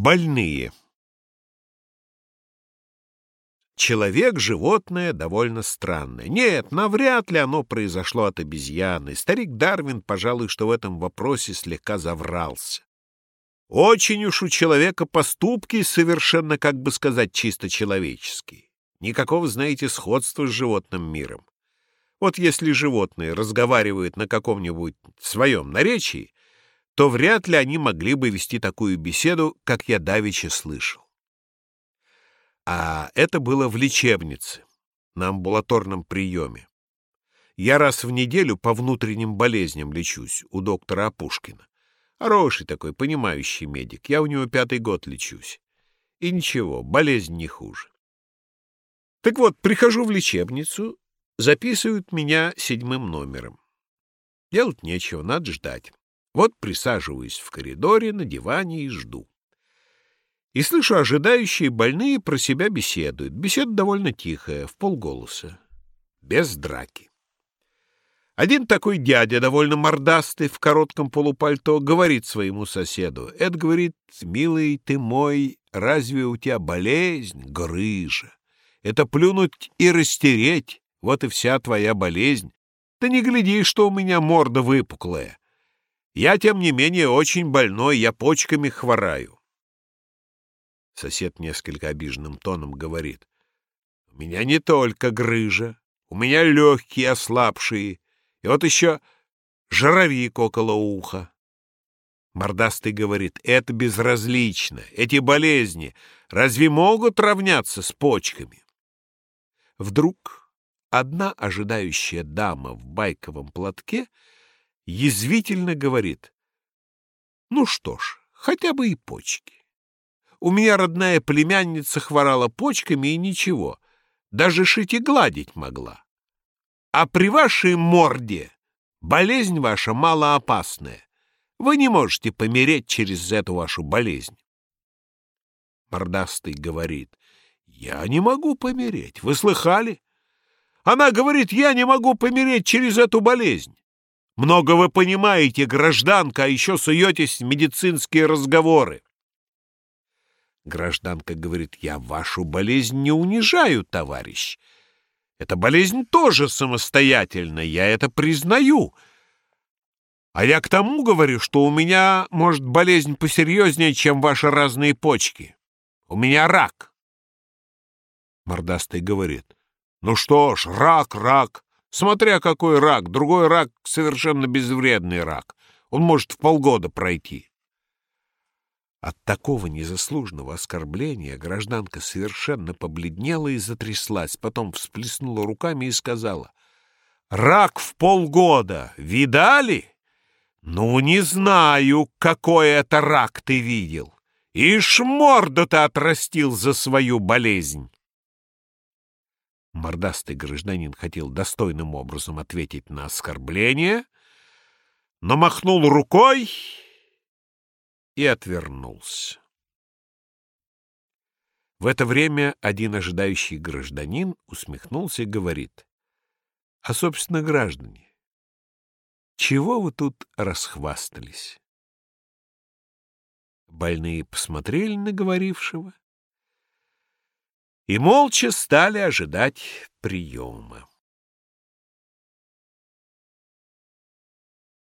Больные. Человек — животное довольно странное. Нет, навряд ли оно произошло от обезьяны. Старик Дарвин, пожалуй, что в этом вопросе слегка заврался. Очень уж у человека поступки совершенно, как бы сказать, чисто человеческие. Никакого, знаете, сходства с животным миром. Вот если животные разговаривают на каком-нибудь своем наречии, то вряд ли они могли бы вести такую беседу, как я давеча слышал. А это было в лечебнице, на амбулаторном приеме. Я раз в неделю по внутренним болезням лечусь у доктора Апушкина. Хороший такой, понимающий медик. Я у него пятый год лечусь. И ничего, болезнь не хуже. Так вот, прихожу в лечебницу, записывают меня седьмым номером. Делать нечего, надо ждать. Вот присаживаюсь в коридоре на диване и жду. И слышу, ожидающие больные про себя беседуют. Беседа довольно тихая, в полголоса, без драки. Один такой дядя, довольно мордастый, в коротком полупальто, говорит своему соседу. Эд говорит, милый ты мой, разве у тебя болезнь, грыжа? Это плюнуть и растереть, вот и вся твоя болезнь. Ты не гляди, что у меня морда выпуклая. Я, тем не менее, очень больной, я почками хвораю. Сосед несколько обиженным тоном говорит. У меня не только грыжа, у меня легкие ослабшие, и вот еще жировик около уха. Мордастый говорит, это безразлично, эти болезни разве могут равняться с почками? Вдруг одна ожидающая дама в байковом платке — язвительно говорит. Ну что ж, хотя бы и почки. У меня родная племянница хворала почками и ничего, даже шить и гладить могла. А при вашей морде болезнь ваша малоопасная. Вы не можете помереть через эту вашу болезнь. Мордастый говорит, я не могу помереть, вы слыхали? Она говорит, я не могу помереть через эту болезнь. Много вы понимаете, гражданка, а еще суетесь в медицинские разговоры. Гражданка говорит, я вашу болезнь не унижаю, товарищ. Эта болезнь тоже самостоятельна, я это признаю. А я к тому говорю, что у меня, может, болезнь посерьезнее, чем ваши разные почки. У меня рак. Мордастый говорит, ну что ж, рак, рак. Смотря какой рак, другой рак — совершенно безвредный рак. Он может в полгода пройти. От такого незаслуженного оскорбления гражданка совершенно побледнела и затряслась, потом всплеснула руками и сказала, «Рак в полгода! Видали? Ну, не знаю, какой это рак ты видел. Ишь, морду ты отрастил за свою болезнь!» Мордастый гражданин хотел достойным образом ответить на оскорбление, но махнул рукой и отвернулся. В это время один ожидающий гражданин усмехнулся и говорит, «А, собственно, граждане, чего вы тут расхвастались?» Больные посмотрели на говорившего и молча стали ожидать приема.